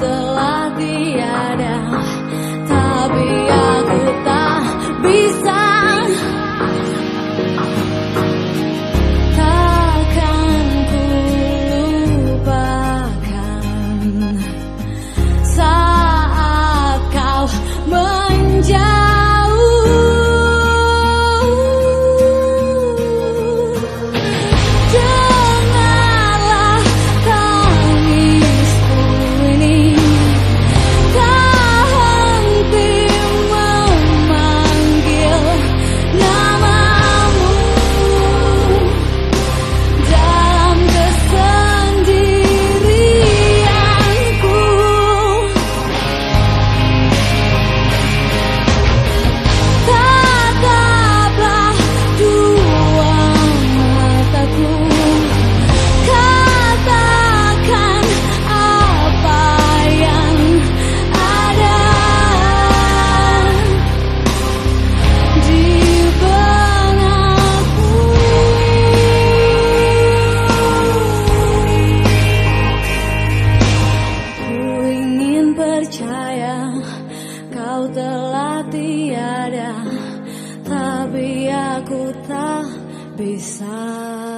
telah tiada. Tapi aku tak bisa tiada Tapi aku tak bisa